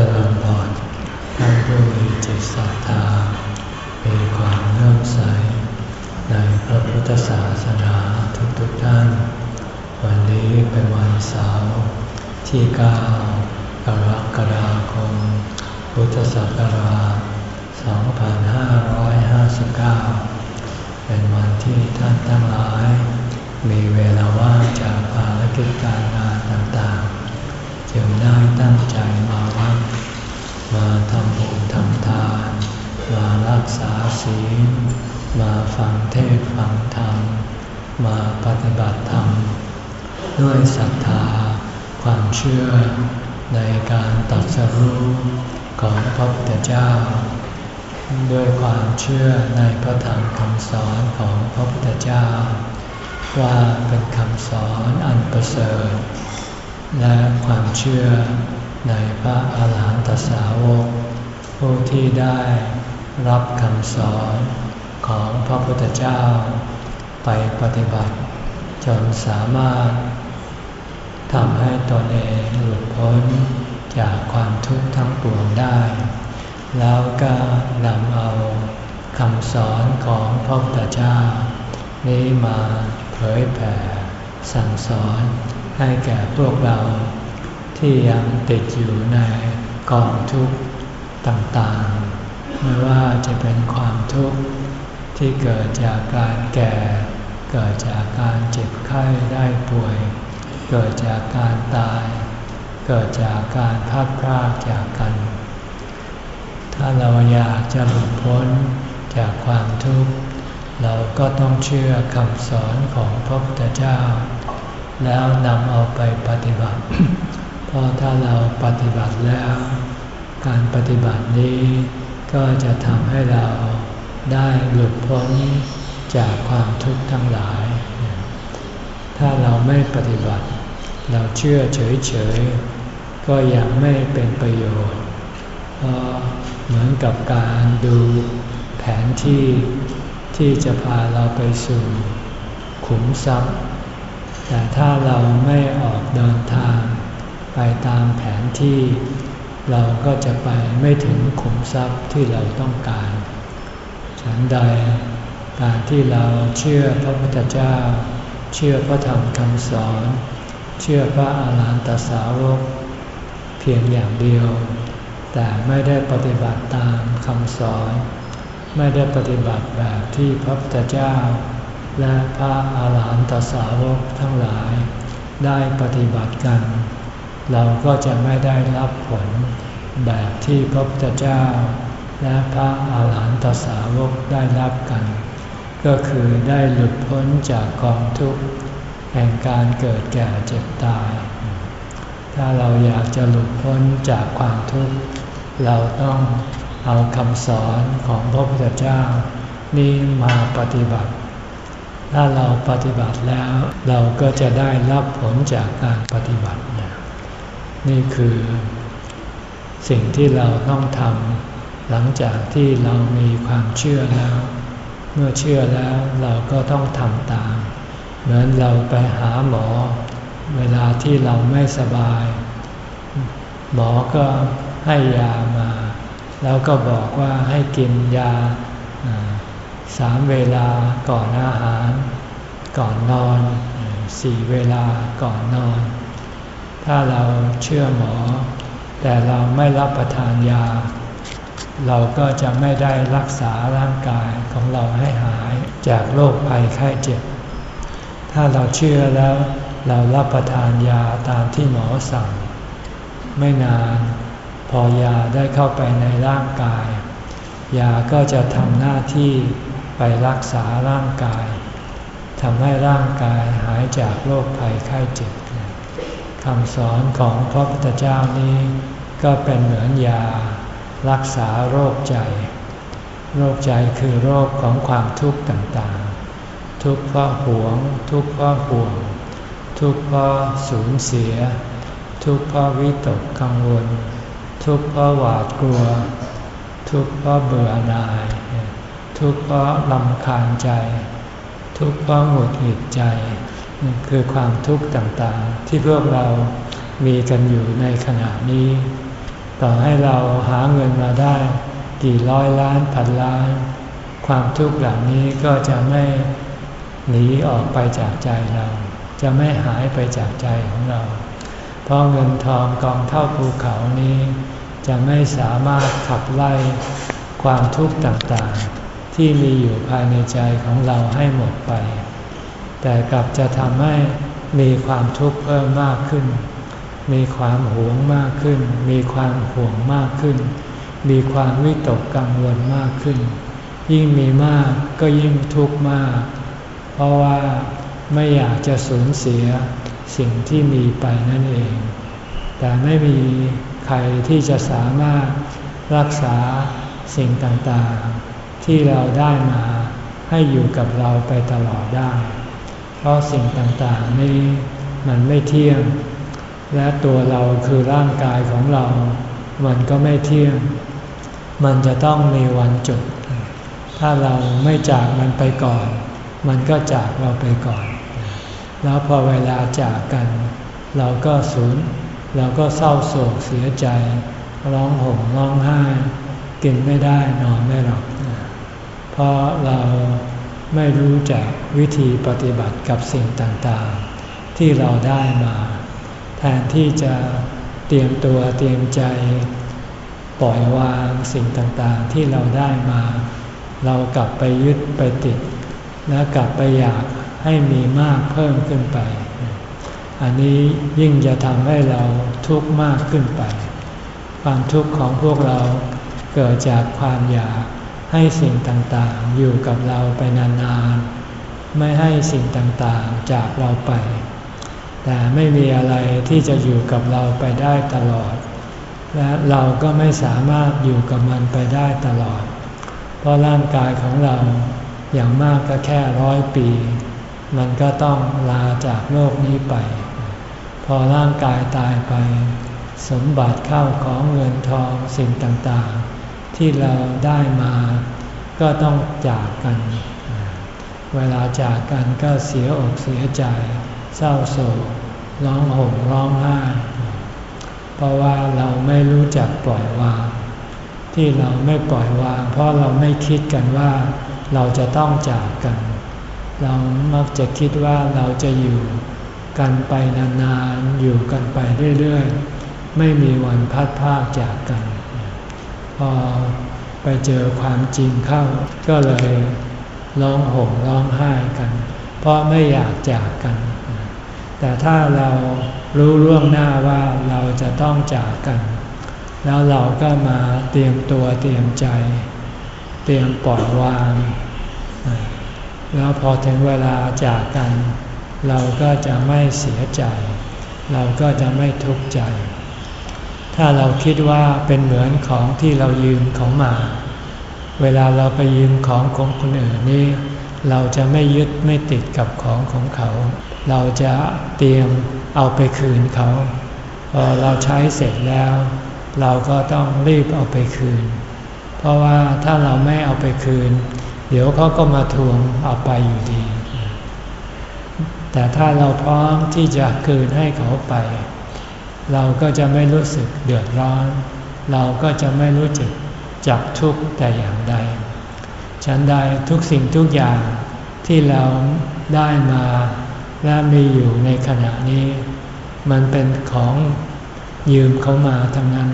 จริญพรท่านผู้มีจิตศรัทธา มีความเลื่อมใส ในพระพุทธศาสนาทุกๆทท่าน วันนี้เป็นวันเสาร์ที่ 9 กรกฎาคม พุทธศักราช 2559 เป็นวันที่ท่านทั้งหลาย มีเวลาว่างจากภารกิจการงานต่างๆ จึงได้ตั้งใจมาวัดมาทำบุญทำทาน มารักษาศีล มาฟังเทศฟังธรรม มาปฏิบัติธรรม ด้วยศรัทธา ความเชื่อในการตัดสรู้ของพระพุทธเจ้า ด้วยความเชื่อในพระธรรมคำสอนของพระพุทธเจ้า ว่าเป็นคำสอนอันประเสริฐ และความเชื่อในพระอาหารหันตสาวก ผู้ที่ได้รับคำสอนของพระพุทธเจ้า ไปปฏิบัติ จนสามารถทำให้ตนเองหลุดพ้นจากความทุกข์ทั้งปวงได้ แล้วก็นำเอาคำสอนของพระพุทธเจ้า นี้มาเผยแผ่สั่งสอน ให้แก่พวกเราที่ยังติดอยู่ในกองทุกข์ต่างๆ ไม่ว่าจะเป็นความทุกข์ที่เกิดจากการแก่ เกิดจากการเจ็บไข้ได้ป่วย เกิดจากการตาย เกิดจากการพัดพรากจากกัน ถ้าเราอยากจะหลุดพ้นจากความทุกข์ เราก็ต้องเชื่อคำสอนของพระพุทธเจ้า แล้วนำเอาไปปฏิบัติ เพราะถ้าเราปฏิบัติแล้ว การปฏิบัตินี้ก็จะทำให้เราได้หลุดพ้นจากความทุกข์ทั้งหลาย ถ้าเราไม่ปฏิบัติ เราเชื่อเฉยๆ ก็ยังไม่เป็นประโยชน์ เพราะเหมือนกับการดูแผนที่ที่จะพาเราไปสู่ขุมทรัพย์ แต่ถ้าเราไม่ออกเดินทาง ไปตามแผนที่ เราก็จะไปไม่ถึงขุมทรัพย์ที่เราต้องการ ฉันใดการที่เราเชื่อพระพุทธเจ้า เชื่อพระธรรมคำสอน เชื่อพระอาหารหันตสาวก เพียงอย่างเดียว แต่ไม่ได้ปฏิบัติตามคำสอน ไม่ได้ปฏิบัติแบบที่พระพุทธเจ้า และพระอาหารหันตสาวกทั้งหลาย ได้ปฏิบัติกัน เราก็จะไม่ได้รับผลแบบที่พระพุทธเจ้า และพระอาหารหันตสาวกได้รับกัน ก็คือได้หลุดพ้นจากกองทุกข์แห่งการเกิดแก่เจ็บตาย ถ้าเราอยากจะหลุดพ้นจากความทุกข์เราต้องเอาคำสอนของพระพุทธเจ้า นี้มาปฏิบัติ ถ้าเราปฏิบัติแล้ว เราก็จะได้รับผลจากการปฏิบัติ นี่คือสิ่งที่เราต้องทำหลังจากที่เรามีความเชื่อแล้ว เมื่อเชื่อแล้วเราก็ต้องทำตาม เหมือนเราไปหาหมอ เวลาที่เราไม่สบาย หมอก็ให้ยามา แล้วก็บอกว่าให้กินยา สามเวลาก่อนอาหาร ก่อนนอนสี่เวลาก่อนนอน ถ้าเราเชื่อหมอ แต่เราไม่รับประทานยา เราก็จะไม่ได้รักษาร่างกายของเราให้หายจากโรคภัยไข้เจ็บ ถ้าเราเชื่อแล้วเรารับประทานยาตามที่หมอสั่ง ไม่นานพอยาได้เข้าไปในร่างกาย ยาก็จะทำหน้าที่ ไปรักษาร่างกายทำให้ร่างกายหายจากโรคภัยไข้เจ็บคำสอนของพระพุทธเจ้านี้ก็เป็นเหมือนยา รักษาโรคใจ โรคใจคือโรคของความทุกข์ต่างๆ ทุกข์เพราะหวง ทุกข์เพราะห่วง ทุกข์เพราะสูญเสีย ทุกข์เพราะวิตกกังวล ทุกข์เพราะหวาดกลัว ทุกข์เพราะเบื่อหน่าย ทุกข์เพราะลำคาญใจ ทุกข์เพราะหงุดหงิดใจ คือความทุกข์ต่างๆ ที่พวกเรามีกันอยู่ในขณะนี้ ต่อให้เราหาเงินมาได้ กี่ร้อยล้านพันล้าน ความทุกข์เหล่านี้ก็จะไม่หนีออกไปจากใจเรา จะไม่หายไปจากใจของเรา เพราะเงินทองกองเท่าภูเขานี้ จะไม่สามารถขับไล่ความทุกข์ต่างๆ ที่มีอยู่ภายในใจของเราให้หมดไป แต่กลับจะทำให้มีความทุกข์เพิ่มมากขึ้น มีความหวงมากขึ้น มีความห่วงมากขึ้น มีความวิตกกังวลมากขึ้น ยิ่งมีมากก็ยิ่งทุกข์มาก เพราะว่าไม่อยากจะสูญเสียสิ่งที่มีไปนั่นเอง แต่ไม่มีใครที่จะสามารถรักษาสิ่งต่างๆ ที่เราได้มาให้อยู่กับเราไปตลอดได้ เพราะสิ่งต่างๆนี้มันไม่เที่ยง และตัวเราคือร่างกายของเรา มันก็ไม่เที่ยง มันจะต้องมีวันจบ ถ้าเราไม่จากมันไปก่อน มันก็จากเราไปก่อน แล้วพอเวลาจากกัน เราก็สูญเราก็เศร้าโศกเสียใจ ร้องห่มร้องไห้ กินไม่ได้นอนไม่หลับ เพราะเราไม่รู้จักวิธีปฏิบัติกับสิ่งต่างๆ ที่เราได้มา แทนที่จะเตรียมตัวเตรียมใจ ปล่อยวางสิ่งต่างๆ ที่เราได้มา เรากลับไปยึดไปติด และกลับไปอยากให้มีมากเพิ่มขึ้นไป อันนี้ยิ่งจะทำให้เราทุกข์มากขึ้นไป ความทุกข์ของพวกเราเกิดจากความอยาก ให้สิ่งต่างๆ อยู่กับเราไปนานๆ ไม่ให้สิ่งต่างๆ จากเราไป แต่ไม่มีอะไรที่จะอยู่กับเราไปได้ตลอด และเราก็ไม่สามารถอยู่กับมันไปได้ตลอด เพราะร่างกายของเราอย่างมากก็แค่ร้อยปี มันก็ต้องลาจากโลกนี้ไป พอร่างกายตายไป สมบัติเข้าของเงินทองสิ่งต่างๆ ที่เราได้มาก็ต้องจากกัน เวลาจากกันก็เสียอกเสียใจ เศร้าโศกร้องห่มร้องไห้ เพราะว่าเราไม่รู้จักปล่อยวาง ที่เราไม่ปล่อยวาง เพราะเราไม่คิดกันว่าเราจะต้องจากกัน เรามักจะคิดว่าเราจะอยู่กันไปนานๆ อยู่กันไปเรื่อยๆ ไม่มีวันพัดพากจากกัน พอไปเจอความจริงเข้า ก็เลยร้องห่มร้องไห้กัน เพราะไม่อยากจากกัน แต่ถ้าเรารู้ล่วงหน้าว่าเราจะต้องจากกัน แล้วเราก็มาเตรียมตัวเตรียมใจ เตรียมปล่อยวาง แล้วพอถึงเวลาจากกัน เราก็จะไม่เสียใจ เราก็จะไม่ทุกข์ใจ ถ้าเราคิดว่าเป็นเหมือนของที่เรายืมของมา เวลาเราไปยืมของของคนอื่นนี่เราจะไม่ยึดไม่ติดกับของของเขา เราจะเตรียมเอาไปคืนเขา พอเราใช้เสร็จแล้ว เราก็ต้องรีบเอาไปคืน เพราะว่าถ้าเราไม่เอาไปคืน เดี๋ยวเขาก็มาทวงเอาไปอยู่ดี แต่ถ้าเราพร้อมที่จะคืนให้เขาไป เราก็จะไม่รู้สึกเดือดร้อน เราก็จะไม่รู้จักจับทุกข์แต่อย่างใด ฉันใดทุกสิ่งทุกอย่างที่เราได้มาและมีอยู่ในขณะนี้ มันเป็นของยืมเขามาทั้งนั้น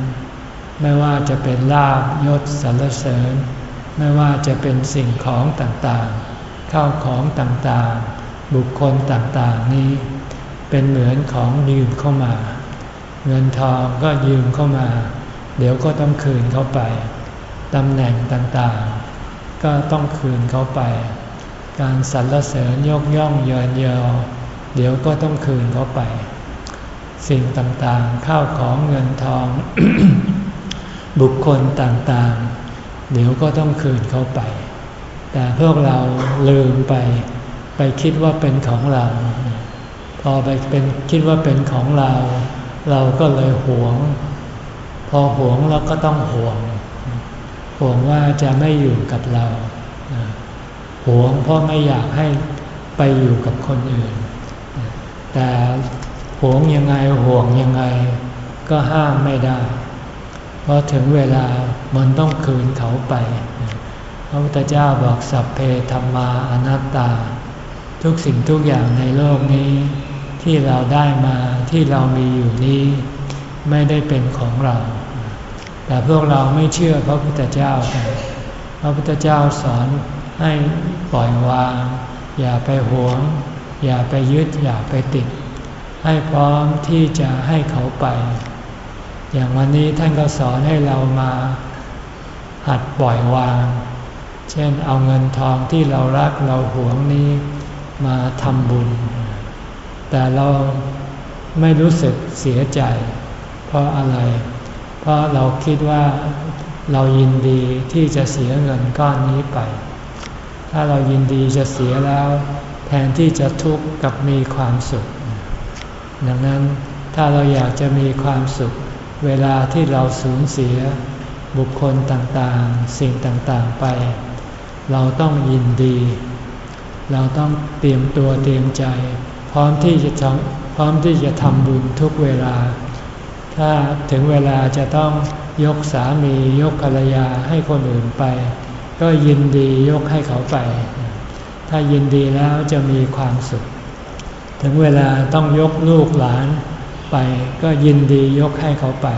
ไม่ว่าจะเป็นลาบยศสรรเสริญ ไม่ว่าจะเป็นสิ่งของต่างๆข้าวของต่างๆ บุคคลต่างๆนี้ เป็นเหมือนของยืมเข้ามา เงินทองก็ยืมเข้ามา เดี๋ยวก็ต้องคืนเขาไปตำแหน่งต่างๆ ก็ต้องคืนเขาไป การสรรเสริญยกย่องเยินเยอเดี๋ยวก็ต้องคืนเขาไป สิ่งต่างๆข้าวของเงินทอง บุคคลต่างๆ เดี๋ยวก็ต้องคืนเขาไป แต่พวกเราลืมไป ไปคิดว่าเป็นของเรา พอไปเป็นคิดว่าเป็นของเรา เราก็เลยหวง พอหวงเราก็ต้องห่วงห่วงว่าจะไม่อยู่กับเรา หวงเพราะไม่อยากให้ไปอยู่กับคนอื่น แต่หวงยังไงห่วงยังไง ก็ห้ามไม่ได้ เพราะถึงเวลามันต้องคืนเขาไป พระพุทธเจ้าบอกสัพเพธรรมาอนัตตา ทุกสิ่งทุกอย่างในโลกนี้ ที่เราได้มาที่เรามีอยู่นี้ไม่ได้เป็นของเรา แต่พวกเราไม่เชื่อพระพุทธเจ้ากันพระพุทธเจ้าสอนให้ปล่อยวาง อย่าไปหวง อย่าไปยึดอย่าไปติด ให้พร้อมที่จะให้เขาไป อย่างวันนี้ท่านก็สอนให้เรามาหัดปล่อยวาง เช่นเอาเงินทองที่เรารักเราหวงนี้มาทำบุญ แต่เราไม่รู้สึกเสียใจ เพราะอะไร เพราะเราคิดว่าเรายินดีที่จะเสียเงินก้อนนี้ไป ถ้าเรายินดีจะเสียแล้ว แทนที่จะทุกข์กับมีความสุข ดังนั้นถ้าเราอยากจะมีความสุข เวลาที่เราสูญเสียบุคคลต่างๆ สิ่งต่างๆไป เราต้องยินดี เราต้องเตรียมตัวเตรียมใจ พร้อมที่จะทำพร้อมที่จะทำบุญทุกเวลา ถ้าถึงเวลาจะต้องยกสามียกภรรยาให้คนอื่นไป ก็ยินดียกให้เขาไป ถ้ายินดีแล้วจะมีความสุข ถึงเวลาต้องยกลูกหลานไป ก็ยินดียกให้เขาไป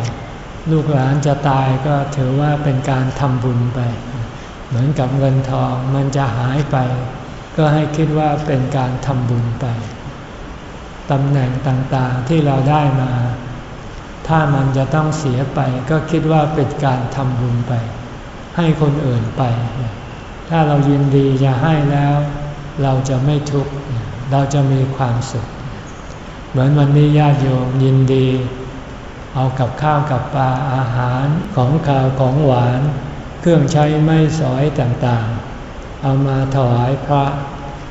ลูกหลานจะตายก็ถือว่าเป็นการทำบุญไป เหมือนกับเงินทองมันจะหายไป ก็ให้คิดว่าเป็นการทำบุญไป ตำแหน่งต่างๆที่เราได้มา ถ้ามันจะต้องเสียไปก็คิดว่าเป็นการทำบุญไป ให้คนอื่นไป ถ้าเรายินดีจะให้แล้ว เราจะไม่ทุกข์เราจะมีความสุข เหมือนวันนี้ญาติโยมยินดี เอากับข้าวกับปลาอาหารของข้าวของหวาน เครื่องใช้ไม่สอยต่างๆ เอามาถวายพระ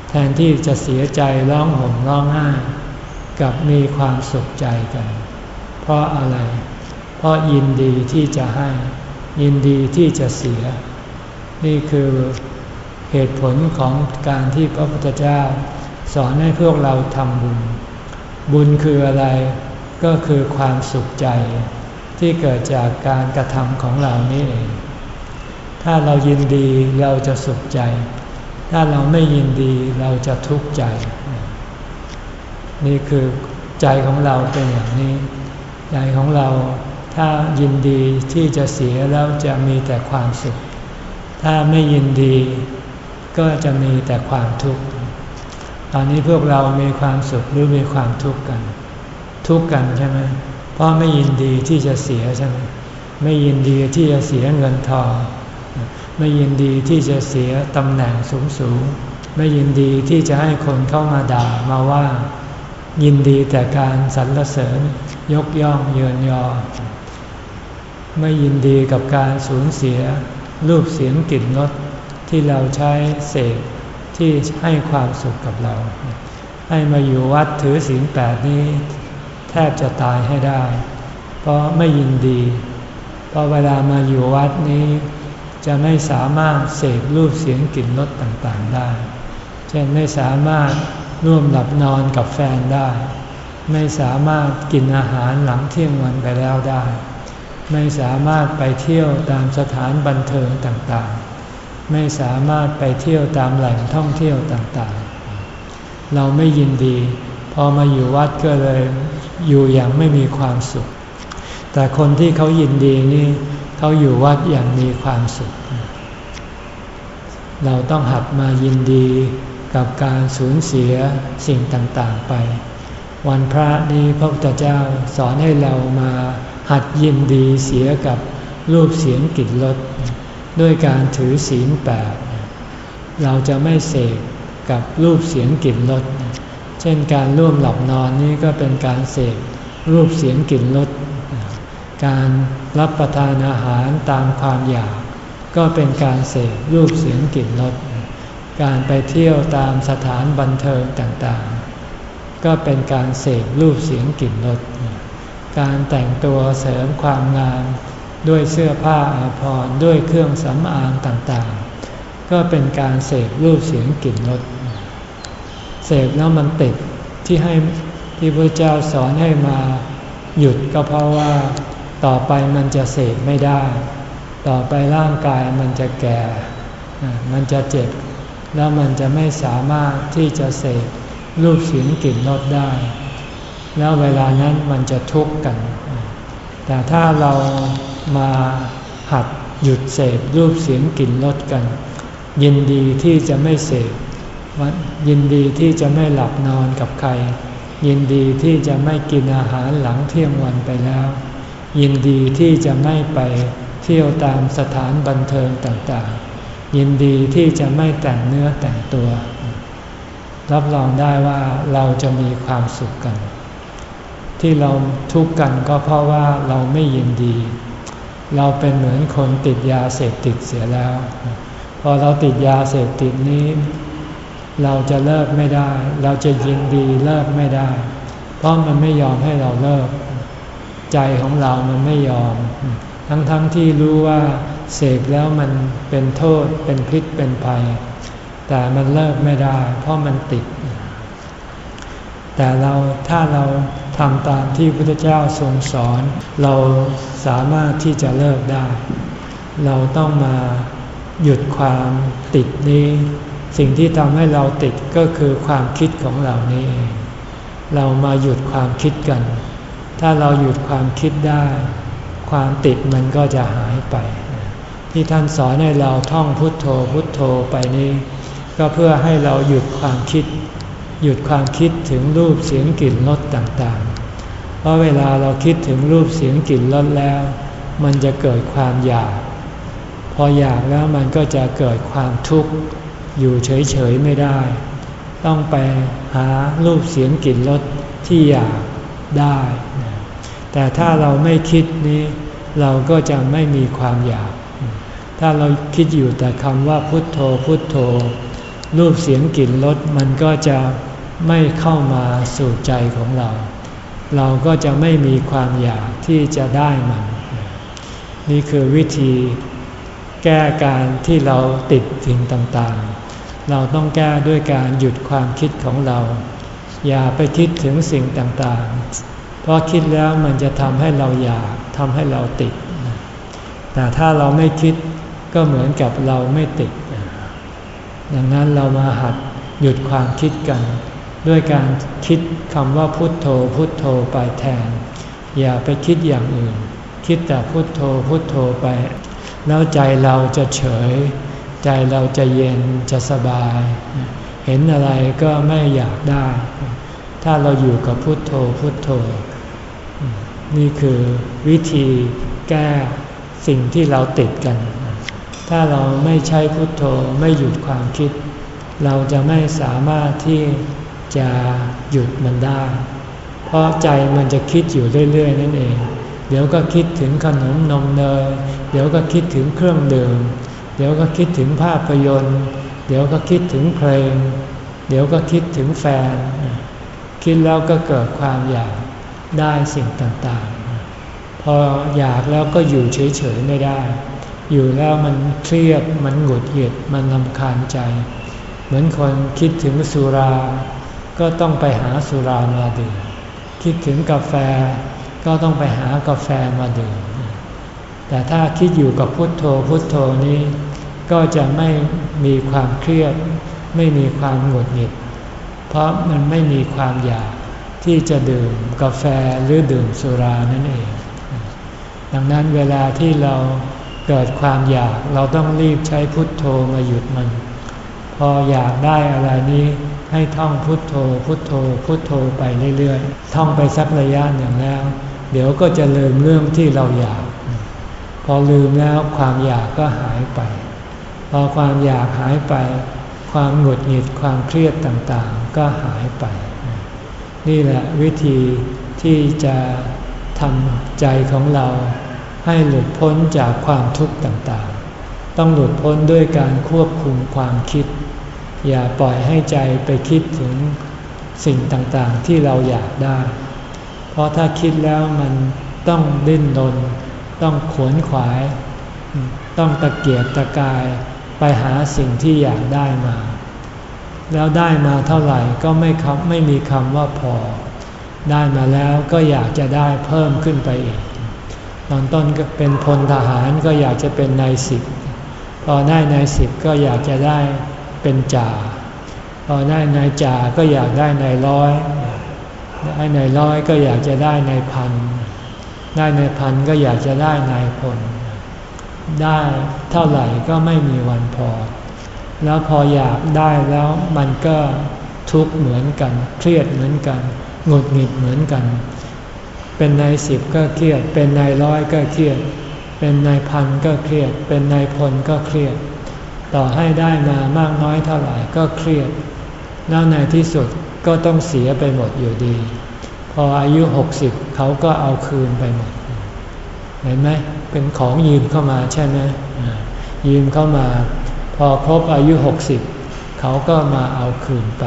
แทนที่จะเสียใจร้องห่มร้องไห้ กับมีความสุขใจกัน เพราะอะไร เพราะยินดีที่จะให้ ยินดีที่จะเสีย นี่คือเหตุผลของการที่พระพุทธเจ้า สอนให้พวกเราทำบุญ บุญคืออะไร ก็คือความสุขใจ ที่เกิดจากการกระทำของเรานี่เอง ถ้าเรายินดีเราจะสุขใจ ถ้าเราไม่ยินดีเราจะทุกข์ใจ นี่คือใจของเราเป็นอย่างนี้ ใจของเราถ้ายินดีที่จะเสียแล้วจะมีแต่ความสุข ถ้าไม่ยินดีก็จะมีแต่ความทุกข์ ตอนนี้พวกเรามีความสุขหรือมีความทุกข์กัน ทุกข์กันใช่ไหมเพราะไม่ยินดีที่จะเสียใช่ไหมไม่ยินดีที่จะเสียเงินทองไม่ยินดีที่จะเสียตำแหน่งสูงสูงไม่ยินดีที่จะให้คนเข้ามาด่ามาว่า ยินดีแต่การสรรเสริญยกย่องเยินยอ ไม่ยินดีกับการสูญเสียรูปเสียงกลิ่นรสที่เราใช้เสกที่ให้ความสุขกับเรา ให้มาอยู่วัดถือศีลแปดนี้ แทบจะตายให้ได้ เพราะไม่ยินดี เพราะเวลามาอยู่วัดนี้ จะไม่สามารถเสกรูปเสียงกลิ่นรสต่างๆได้ เช่นไม่สามารถ ร่วมหลับนอนกับแฟนได้ ไม่สามารถกินอาหารหลังเที่ยงวันไปแล้วได้ ไม่สามารถไปเที่ยวตามสถานบันเทิงต่างๆ ไม่สามารถไปเที่ยวตามแหล่งท่องเที่ยวต่างๆ เราไม่ยินดี พอมาอยู่วัดก็เลยอยู่อย่างไม่มีความสุข แต่คนที่เขายินดีนี่เขาอยู่วัดอย่างมีความสุข เราต้องหัดมายินดี กับการสูญเสียสิ่งต่างๆไป วันพระนี้พระพุทธเจ้าสอนให้เรามาหัดยินดีเสียกับรูปเสียงกลิ่นรสด้วยการถือศีลแปดเราจะไม่เสกกับรูปเสียงกลิ่นรสเช่นการร่วมหลับนอนนี่ก็เป็นการเสกรูปเสียงกลิ่นรสการรับประทานอาหารตามความอยาก ก็เป็นการเสกรูปเสียงกลิ่นรส การไปเที่ยวตามสถานบันเทิงต่างๆ ก็เป็นการเสพรูปเสียงกลิ่นรสการแต่งตัวเสริมความงาม ด้วยเสื้อผ้าอาภรณ์ด้วยเครื่องสำอางต่างๆ ก็เป็นการเสพรูปเสียงกลิ่นรสเสพแล้วมันติดที่ให้ที่พระเจ้าสอนให้มาหยุดก็เพราะว่าต่อไปมันจะเสพไม่ได้ ต่อไปร่างกายมันจะแก่ มันจะเจ็บ แล้วมันจะไม่สามารถที่จะเสพรูปเสียงกลิ่นรสได้ แล้วเวลานั้นมันจะทุกข์กัน แต่ถ้าเรามาหัดหยุดเสพรูปเสียงกลิ่นรสกัน ยินดีที่จะไม่เสพยินดีที่จะไม่หลับนอนกับใคร ยินดีที่จะไม่กินอาหารหลังเที่ยงวันไปแล้ว ยินดีที่จะไม่ไปเที่ยวตามสถานบันเทิงต่างๆ ยินดีที่จะไม่แต่งเนื้อแต่งตัว รับรองได้ว่าเราจะมีความสุขกัน ที่เราทุกข์กันก็เพราะว่าเราไม่ยินดี เราเป็นเหมือนคนติดยาเสพติดเสียแล้ว พอเราติดยาเสพติดนี้ เราจะเลิกไม่ได้ เราจะยินดีเลิกไม่ได้ เพราะมันไม่ยอมให้เราเลิก ใจของเรามันไม่ยอม ทั้งๆทที่รู้ว่า เสพแล้วมันเป็นโทษเป็นพิษเป็นภัย แต่มันเลิกไม่ได้เพราะมันติด แต่เราถ้าเราทำตามที่พระพุทธเจ้าทรงสอน เราสามารถที่จะเลิกได้ เราต้องมาหยุดความติดนี้ สิ่งที่ทำให้เราติดก็คือความคิดของเรานี่เองเรามาหยุดความคิดกัน ถ้าเราหยุดความคิดได้ ความติดมันก็จะหายไป ที่ท่านสอนให้เราท่องพุทโธพุทโธไปนี้ ก็เพื่อให้เราหยุดความคิด หยุดความคิดถึงรูปเสียงกลิ่นรสต่างๆ เพราะเวลาเราคิดถึงรูปเสียงกลิ่นรสแล้ว มันจะเกิดความอยาก พออยากแล้วมันก็จะเกิดความทุกข์อยู่เฉยๆไม่ได้ ต้องไปหารูปเสียงกลิ่นรสที่อยากได้ แต่ถ้าเราไม่คิดนี้ เราก็จะไม่มีความอยาก ถ้าเราคิดอยู่แต่คำว่าพุทโธพุทโธ รูปเสียงกลิ่นรสมันก็จะไม่เข้ามาสู่ใจของเรา เราก็จะไม่มีความอยากที่จะได้มัน นี่คือวิธีแก้การที่เราติดสิ่งต่างๆ เราต้องแก้ด้วยการหยุดความคิดของเรา อย่าไปคิดถึงสิ่งต่างๆ เพราะคิดแล้วมันจะทำให้เราอยากทำให้เราติด แต่ถ้าเราไม่คิด ก็เหมือนกับเราไม่ติด ดังนั้นเรามาหัดหยุดความคิดกัน ด้วยการคิดคำว่าพุทโธพุทโธไปแทน อย่าไปคิดอย่างอื่น คิดแต่พุทโธพุทโธไป แล้วใจเราจะเฉย ใจเราจะเย็นจะสบาย เห็นอะไรก็ไม่อยากได้ ถ้าเราอยู่กับพุทโธพุทโธ นี่คือวิธีแก้สิ่งที่เราติดกัน ถ้าเราไม่ใช้พุทโธไม่หยุดความคิด เราจะไม่สามารถที่จะหยุดมันได้ เพราะใจมันจะคิดอยู่เรื่อยๆนั่นเอง เดี๋ยวก็คิดถึงขนมนมเนย เดี๋ยวก็คิดถึงเครื่องดื่ม เดี๋ยวก็คิดถึงภาพยนตร์ เดี๋ยวก็คิดถึงเพลง เดี๋ยวก็คิดถึงแฟน คิดแล้วก็เกิดความอยากได้สิ่งต่างๆ พออยากแล้วก็อยู่เฉยๆไม่ได้ อยู่แล้วมันเครียดมันหงุดหงิดมันลำคาญใจ เหมือนคนคิดถึงสุรา ก็ต้องไปหาสุรามาดื่มคิดถึงกาแฟก็ต้องไปหากาแฟมาดื่มแต่ถ้าคิดอยู่กับพุทโธพุทโธนี้ ก็จะไม่มีความเครียด ไม่มีความหงุดหงิด เพราะมันไม่มีความอยากที่จะดื่มกาแฟหรือดื่มสุรานั่นเอง ดังนั้นเวลาที่เรา เกิดความอยากเราต้องรีบใช้พุทโธมาหยุดมัน พออยากได้อะไรนี้ให้ท่องพุทโธ พุทโธ พุทโธไปเรื่อยๆ ท่องไปสักระยะหนึ่งแล้ว เดี๋ยวก็จะลืมเรื่องที่เราอยาก พอลืมแล้วความอยากก็หายไป พอความอยากหายไป ความหงุดหงิดความเครียดต่างๆ ก็หายไป นี่แหละวิธีที่จะทำใจของเรา ให้หลุดพ้นจากความทุกข์ต่างๆ ต้องหลุดพ้นด้วยการควบคุมความคิด อย่าปล่อยให้ใจไปคิดถึงสิ่งต่างๆที่เราอยากได้ เพราะถ้าคิดแล้วมันต้องดิ้นรนต้องขวนขวาย ต้องตะเกียกตะกายไปหาสิ่งที่อยากได้มา แล้วได้มาเท่าไหร่ก็ไม่คำไม่มีคำว่าพอ ได้มาแล้วก็อยากจะได้เพิ่มขึ้นไปอีก ตอนต้นก็เป็นพลทหารก็อยากจะเป็นนายสิบพอได้นายสิบก็อยากจะได้เป็นจ่าพอได้นายจ่าก็อยากได้นายร้อยได้นายร้อยก็อยากจะได้นายพันได้นายพันก็อยากจะได้นายพลได้เท่าไหร่ก็ไม่มีวันพอ แล้วพออยากได้แล้วมันก็ทุกข์เหมือนกัน เครียดเหมือนกันหงุดหงิดเหมือนกัน เป็นนายสิบก็เครียด เป็นนายร้อยก็เครียด เป็นนายพันก็เครียด เป็นนายพลก็เครียด ต่อให้ได้มามากน้อยเท่าไหร่ก็เครียด แล้วในที่สุดก็ต้องเสียไปหมดอยู่ดี พออายุหกสิบเขาก็เอาคืนไปหมด เห็นไหมเป็นของยืมเข้ามาใช่ไหมยืมเข้ามา พอครบอายุหกสิบเขาก็มาเอาคืนไป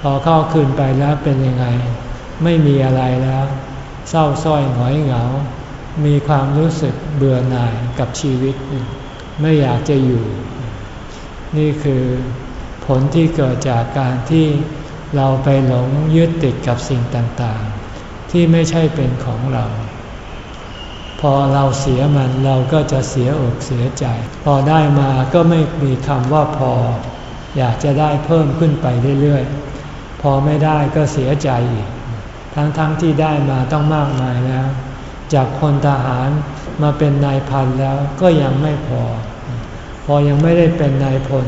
พอเข้าคืนไปแล้วเป็นยังไง ไม่มีอะไรแล้ว เศร้าส้อยหงอยเหงา มีความรู้สึกเบื่อหน่ายกับชีวิต ไม่อยากจะอยู่ นี่คือผลที่เกิดจากการที่เราไปหลงยึดติดกับสิ่งต่างๆ ที่ไม่ใช่เป็นของเรา พอเราเสียมันเราก็จะเสียอกเสียใจ พอได้มาก็ไม่มีคำว่าพอ อยากจะได้เพิ่มขึ้นไปเรื่อยๆ พอไม่ได้ก็เสียใจอีก ทั้งๆทที่ได้มาต้องมากมายแล้ว จากพลทหารมาเป็นนายพันแล้วก็ยังไม่พอ พอยังไม่ได้เป็นนายพล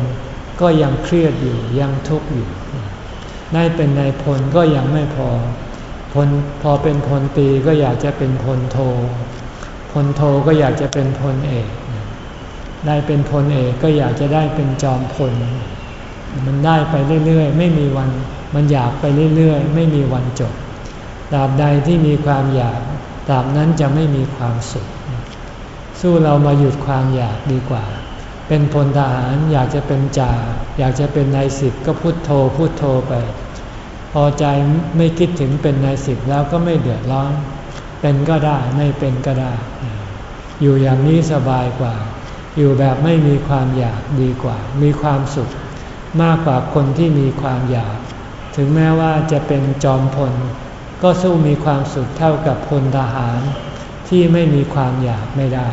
ก็ยังเครียดอยู่ยังทุกข์อยู่ได้เป็นนายพลก็ยังไม่พอพลพอเป็นพลตีก็อยากจะเป็นพลโท พลโทก็อยากจะเป็นพลเอก ได้เป็นพลเอกก็อยากจะได้เป็นจอมพล มันได้ไปเรื่อยๆ ไม่มีวัน มันอยากไปเรื่อยๆ ไม่มีวันจบ ตราบใดที่มีความอยากตราบนั้นจะไม่มีความสุข สู้เรามาหยุดความอยากดีกว่า เป็นพลทหารอยากจะเป็นจ่าอยากจะเป็นนายสิบก็พุโทโธพุโทโธไป พอใจไม่คิดถึงเป็นนายสิบแล้วก็ไม่เดือดร้อน เป็นก็ได้ไม่เป็นก็ได้ อยู่อย่างนี้สบายกว่า อยู่แบบไม่มีความอยากดีกว่า มีความสุข มากกว่าคนที่มีความอยาก ถึงแม้ว่าจะเป็นจอมพล ก็สู้มีความสุขเท่ากับพลทหารที่ไม่มีความอยากไม่ได้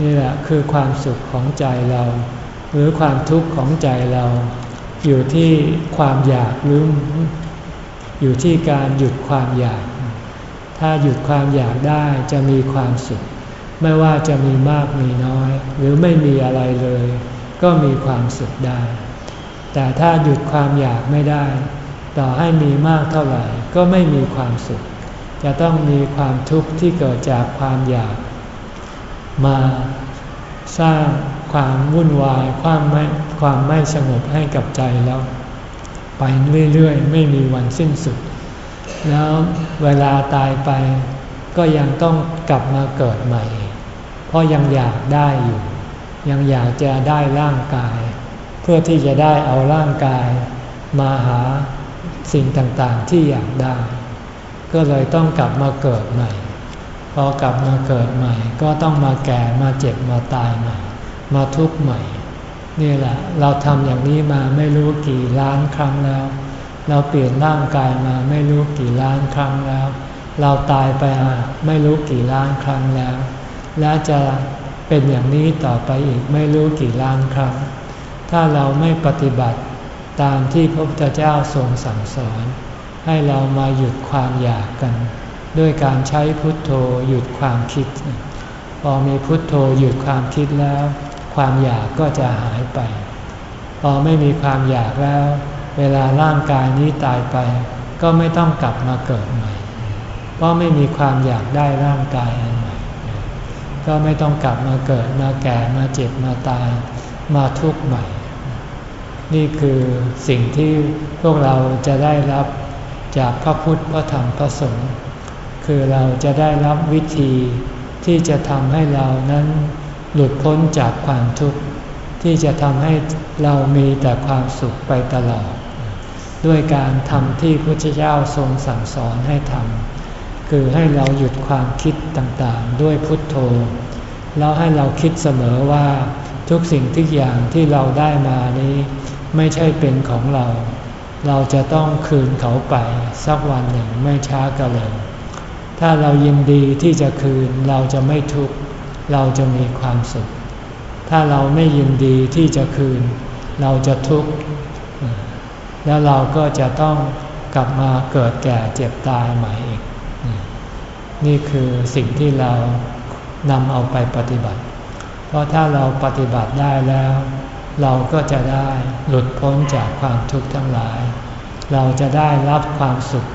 นี่แหละคือความสุขของใจเรา หรือความทุกข์ของใจเรา อยู่ที่ความอยากหรืออยู่ที่การหยุดความอยาก ถ้าหยุดความอยากได้จะมีความสุข ไม่ว่าจะมีมากมีน้อย หรือไม่มีอะไรเลย ก็มีความสุขได้ แต่ถ้าหยุดความอยากไม่ได้ ต่อให้มีมากเท่าไหร่ก็ไม่มีความสุข จะต้องมีความทุกข์ที่เกิดจากความอยาก มาสร้างความวุ่นวายความไม่ความไม่สงบให้กับใจแล้ว ไปเรื่อยๆ ไม่มีวันสิ้นสุด แล้วเวลาตายไปก็ยังต้องกลับมาเกิดใหม่ เพราะยังอยากได้อยู่ ยังอยากจะได้ร่างกาย เพื่อที่จะได้เอาร่างกาย มาหา สิ่งต่างๆที่อยากได้ ก็เลยต้องกลับมาเกิดใหม่ พอกลับมาเกิดใหม่ ก็ต้องมาแก่มาเจ็บมาตายใหม่ มาทุกข์ใหม่นี่แหละเราทำอย่างนี้มาไม่รู้กี่ล้านครั้งแล้ว เราเปลี่ยนร่างกายมาไม่รู้กี่ล้านครั้งแล้ว เราตายไปไม่รู้กี่ล้านครั้งแล้ว และจะเป็นอย่างนี้ต่อไปอีกไม่รู้กี่ล้านครั้ง ถ้าเราไม่ปฏิบัติ ตามที่พระพุทธเจ้าทรงสั่งสอน ให้เรามาหยุดความอยากกัน ด้วยการใช้พุทโธหยุดความคิด พอมีพุทโธหยุดความคิดแล้ว ความอยากก็จะหายไป พอไม่มีความอยากแล้ว เวลาร่างกายนี้ตายไป ก็ไม่ต้องกลับมาเกิดใหม่ เพราะไม่มีความอยากได้ร่างกายอันใหม่ ก็ไม่ต้องกลับมาเกิดมาแก่มาเจ็บมาตายมาทุกข์ใหม่ นี่คือสิ่งที่พวกเราจะได้รับจากพระพุทธพระธรรมพระสงฆ์คือเราจะได้รับวิธีที่จะทำให้เรานั้นหลุดพ้นจากความทุกข์ที่จะทำให้เรามีแต่ความสุขไปตลอด ด้วยการทำที่พระเจ้าทรงสั่งสอนให้ทำคือให้เราหยุดความคิดต่างๆ ด้วยพุทโธ แล้วให้เราคิดเสมอว่าทุกสิ่งทุกอย่างที่เราได้มานี้ ไม่ใช่เป็นของเรา เราจะต้องคืนเขาไปสักวันหนึ่งไม่ช้าก็เลยถ้าเรายินดีที่จะคืนเราจะไม่ทุกข์เราจะมีความสุข ถ้าเราไม่ยินดีที่จะคืน เราจะทุกข์แล้วเราก็จะต้องกลับมาเกิดแก่เจ็บตายใหม่อีก นี่คือสิ่งที่เรานำเอาไปปฏิบัติ เพราะถ้าเราปฏิบัติได้แล้ว เราก็จะได้หลุดพ้นจากความทุกข์ทั้งหลาย เราจะได้รับความสุข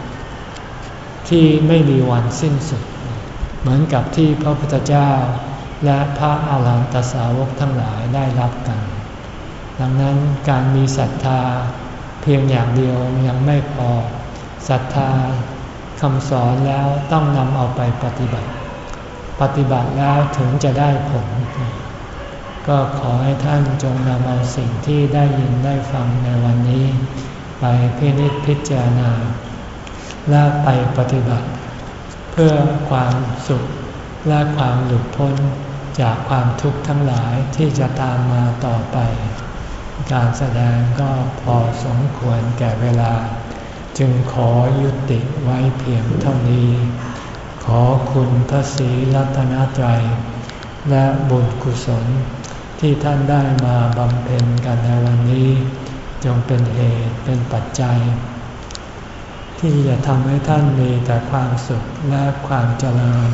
ที่ไม่มีวันสิ้นสุด เหมือนกับที่พระพุทธเจ้า และพระอาหารหันตสาวกทั้งหลายได้รับกัน ดังนั้นการมีศรัทธาเพียงอย่างเดียวยังไม่พอศรัทธาคำสอนแล้วต้องนำเอาไปปฏิบัติ ปฏิบัติแล้วถึงจะได้ผล ก็ขอให้ท่านจงนำเอาสิ่งที่ได้ยินได้ฟังในวันนี้ ไปพินิจพิจารณา และไปปฏิบัติ เพื่อความสุขและความหลุดพ้นจากความทุกข์ทั้งหลายที่จะตามมาต่อไป การแสดงก็พอสมควรแก่เวลา จึงขอยุติไว้เพียงเท่านี้ ขอคุณพระศรีรัตนตรัย และบุญกุศล ที่ท่านได้มาบำเพ็ญกันในวันนี้ จงเป็นเหตุเป็นปัจจัย ที่จะทำให้ท่านมีแต่ความสุขและความเจริญ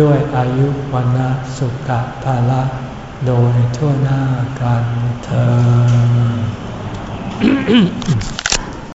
ด้วยอายุวันนะสุขภาละโดยทั่วหน้ากันเธอ